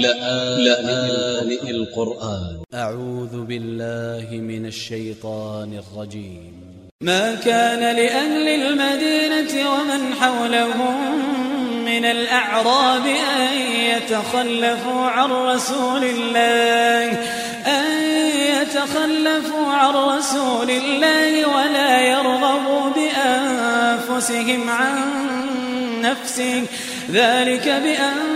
لآن القرآن. أ ع و ذ ب ا ل ل ه من ا ل ش ي ط ا ن ا ل ج ي م ما كان لأهل المدينة ومن حولهم من الأعراب أن يتخلفوا عن رسول الله أن يتخلفوا عن رسول الله ولا يرغبوا بأنفسهم عن نفسه ذلك بأن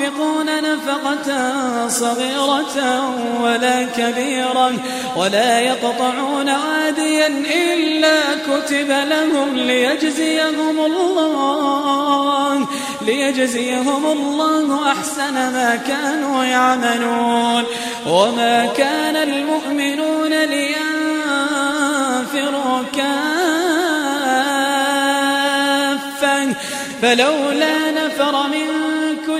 ينفقون نفقة صغيرة ولا كبيرة ولا يقطعون واديا إلا كتب لهم ليجزيهم الله ليجزيهم الله أحسن ما كانوا يعملون. وما كان المؤمنون لينفروا كافا فلولا نفر من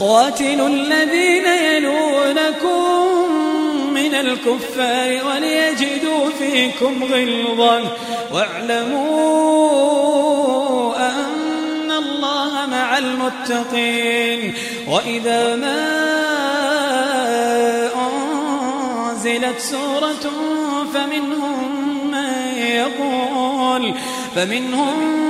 قاتلوا الذين يلونكم من الكفار وليجدوا فيكم غلظا. واعلموا أن الله مع المتقين. وإذا ما أنزلت سورة فمنهم من يقول فمنهم